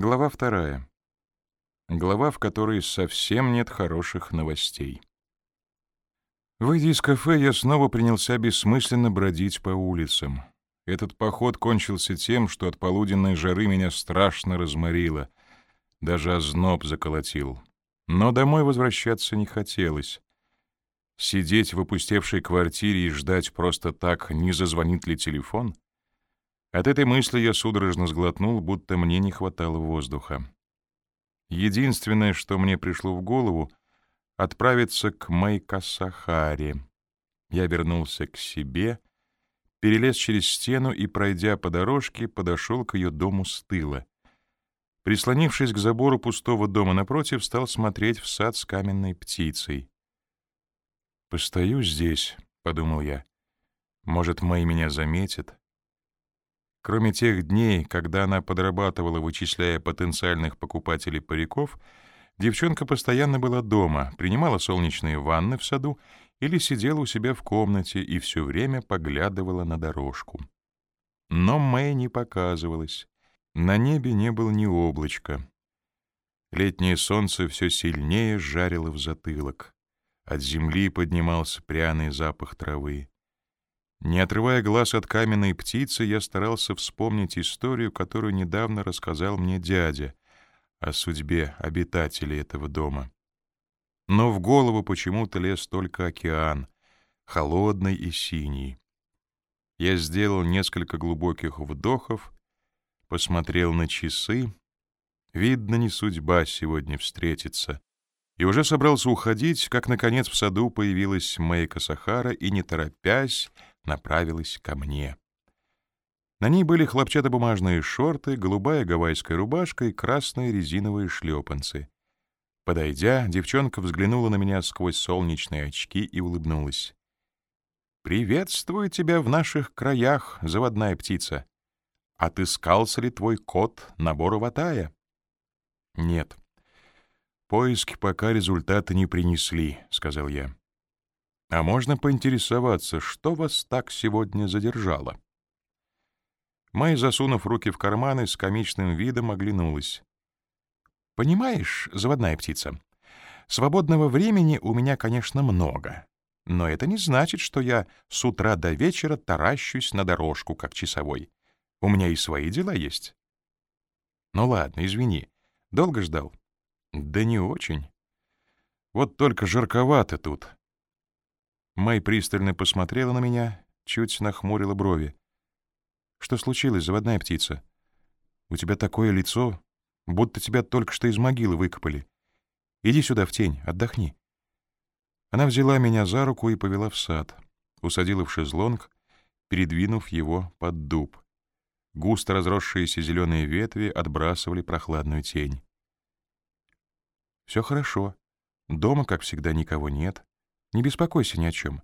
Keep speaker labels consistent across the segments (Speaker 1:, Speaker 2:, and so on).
Speaker 1: Глава вторая. Глава, в которой совсем нет хороших новостей. Выйдя из кафе, я снова принялся бессмысленно бродить по улицам. Этот поход кончился тем, что от полуденной жары меня страшно разморило. Даже озноб заколотил. Но домой возвращаться не хотелось. Сидеть в опустевшей квартире и ждать просто так, не зазвонит ли телефон — от этой мысли я судорожно сглотнул, будто мне не хватало воздуха. Единственное, что мне пришло в голову — отправиться к Майкасахаре. Я вернулся к себе, перелез через стену и, пройдя по дорожке, подошел к ее дому с тыла. Прислонившись к забору пустого дома напротив, стал смотреть в сад с каменной птицей. «Постою здесь», — подумал я. «Может, Мэй меня заметит?» Кроме тех дней, когда она подрабатывала, вычисляя потенциальных покупателей париков, девчонка постоянно была дома, принимала солнечные ванны в саду или сидела у себя в комнате и все время поглядывала на дорожку. Но Мэй не показывалась. На небе не было ни облачка. Летнее солнце все сильнее жарило в затылок. От земли поднимался пряный запах травы. Не отрывая глаз от каменной птицы, я старался вспомнить историю, которую недавно рассказал мне дядя о судьбе обитателей этого дома. Но в голову почему-то лез только океан, холодный и синий. Я сделал несколько глубоких вдохов, посмотрел на часы. Видно, не судьба сегодня встретиться. И уже собрался уходить, как, наконец, в саду появилась Мэйка Сахара и, не торопясь, направилась ко мне. На ней были хлопчатобумажные шорты, голубая гавайская рубашка и красные резиновые шлепанцы. Подойдя, девчонка взглянула на меня сквозь солнечные очки и улыбнулась. «Приветствую тебя в наших краях, заводная птица. Отыскался ли твой кот набора ватая?» «Нет. Поиски пока результаты не принесли», — сказал я. А можно поинтересоваться, что вас так сегодня задержало? Мэй, засунув руки в карманы, с комичным видом оглянулась. «Понимаешь, заводная птица, свободного времени у меня, конечно, много, но это не значит, что я с утра до вечера таращусь на дорожку, как часовой. У меня и свои дела есть». «Ну ладно, извини. Долго ждал?» «Да не очень. Вот только жарковато тут», Мэй пристально посмотрела на меня, чуть нахмурила брови. «Что случилось, заводная птица? У тебя такое лицо, будто тебя только что из могилы выкопали. Иди сюда в тень, отдохни». Она взяла меня за руку и повела в сад, усадила в шезлонг, передвинув его под дуб. Густо разросшиеся зеленые ветви отбрасывали прохладную тень. «Все хорошо. Дома, как всегда, никого нет. Не беспокойся ни о чем.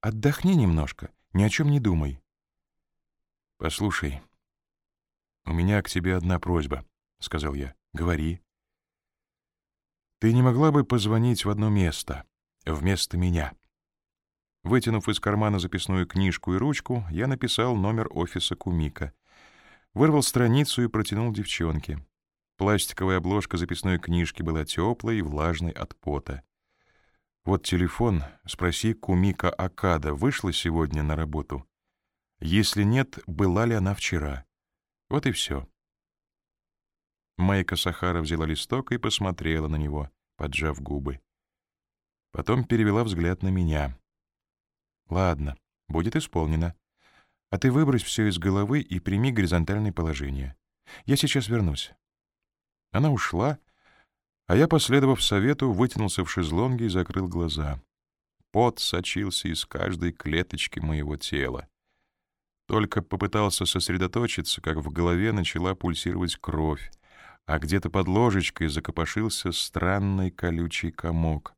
Speaker 1: Отдохни немножко, ни о чем не думай. Послушай, у меня к тебе одна просьба, сказал я. Говори. Ты не могла бы позвонить в одно место вместо меня? Вытянув из кармана записную книжку и ручку, я написал номер офиса Кумика. Вырвал страницу и протянул девчонке. Пластиковая обложка записной книжки была теплой и влажной от пота. Вот телефон, спроси Кумика Акада, вышла сегодня на работу. Если нет, была ли она вчера. Вот и все. Майка Сахара взяла листок и посмотрела на него, поджав губы. Потом перевела взгляд на меня. «Ладно, будет исполнено. А ты выбрось все из головы и прими горизонтальное положение. Я сейчас вернусь». Она ушла, а я, последовав совету, вытянулся в шезлонге и закрыл глаза. Пот сочился из каждой клеточки моего тела. Только попытался сосредоточиться, как в голове начала пульсировать кровь, а где-то под ложечкой закопошился странный колючий комок.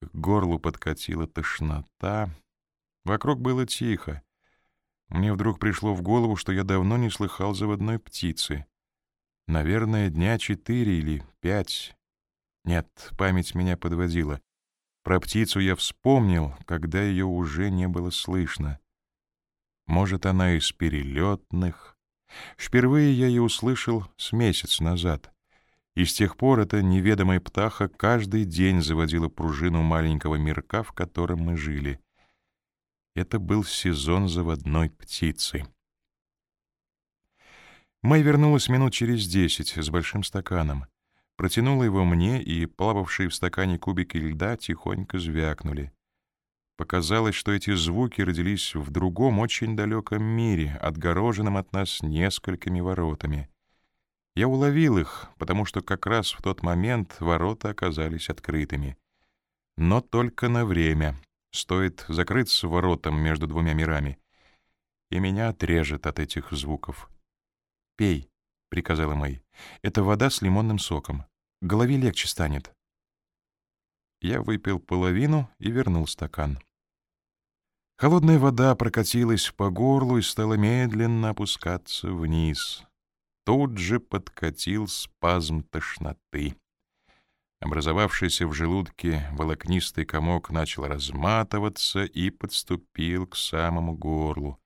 Speaker 1: К горлу подкатила тошнота. Вокруг было тихо. Мне вдруг пришло в голову, что я давно не слыхал заводной птицы. Наверное, дня четыре или пять. Нет, память меня подводила. Про птицу я вспомнил, когда ее уже не было слышно. Может, она из перелетных, Впервые я ее услышал с месяц назад. И с тех пор эта неведомая птаха каждый день заводила пружину маленького мирка, в котором мы жили. Это был сезон заводной птицы. Мэй вернулась минут через десять с большим стаканом. Протянула его мне, и плававшие в стакане кубики льда тихонько звякнули. Показалось, что эти звуки родились в другом, очень далеком мире, отгороженном от нас несколькими воротами. Я уловил их, потому что как раз в тот момент ворота оказались открытыми. Но только на время. Стоит закрыться воротам между двумя мирами, и меня отрежет от этих звуков. «Пей», — приказала Мэй. «Это вода с лимонным соком. Голове легче станет». Я выпил половину и вернул стакан. Холодная вода прокатилась по горлу и стала медленно опускаться вниз. Тут же подкатил спазм тошноты. Образовавшийся в желудке волокнистый комок начал разматываться и подступил к самому горлу.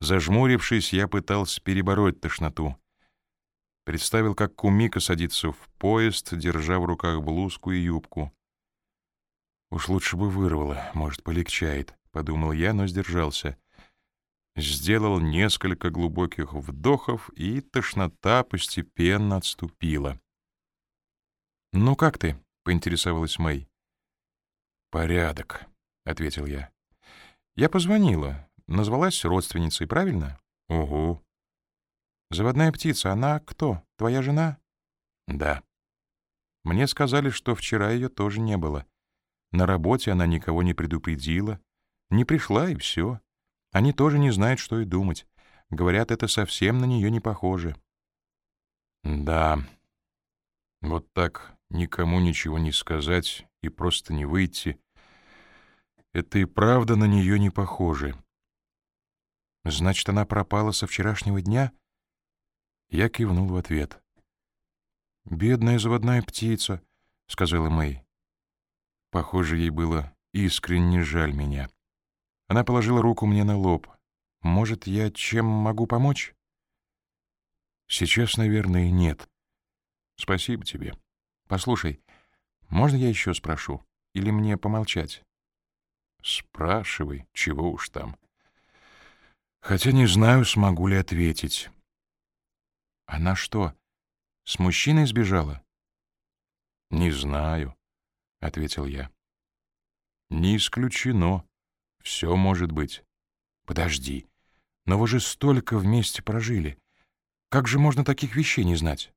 Speaker 1: Зажмурившись, я пытался перебороть тошноту. Представил, как Кумика садится в поезд, держа в руках блузку и юбку. Уж лучше бы вырвало, может, полегчает, — подумал я, но сдержался. Сделал несколько глубоких вдохов, и тошнота постепенно отступила. «Ну как ты?» — поинтересовалась Мэй. «Порядок», — ответил я. «Я позвонила. Назвалась родственницей, правильно?» «Угу». «Заводная птица, она кто? Твоя жена?» «Да». Мне сказали, что вчера ее тоже не было. На работе она никого не предупредила. Не пришла, и все. Они тоже не знают, что и думать. Говорят, это совсем на нее не похоже. Да, вот так никому ничего не сказать и просто не выйти. Это и правда на нее не похоже. Значит, она пропала со вчерашнего дня? Я кивнул в ответ. «Бедная заводная птица», — сказала Мэй. Похоже, ей было искренне жаль меня. Она положила руку мне на лоб. «Может, я чем могу помочь?» «Сейчас, наверное, нет. Спасибо тебе. Послушай, можно я еще спрошу? Или мне помолчать?» «Спрашивай, чего уж там». Хотя не знаю, смогу ли ответить. «Она что, с мужчиной сбежала?» «Не знаю», — ответил я. «Не исключено. Все может быть. Подожди, но вы же столько вместе прожили. Как же можно таких вещей не знать?»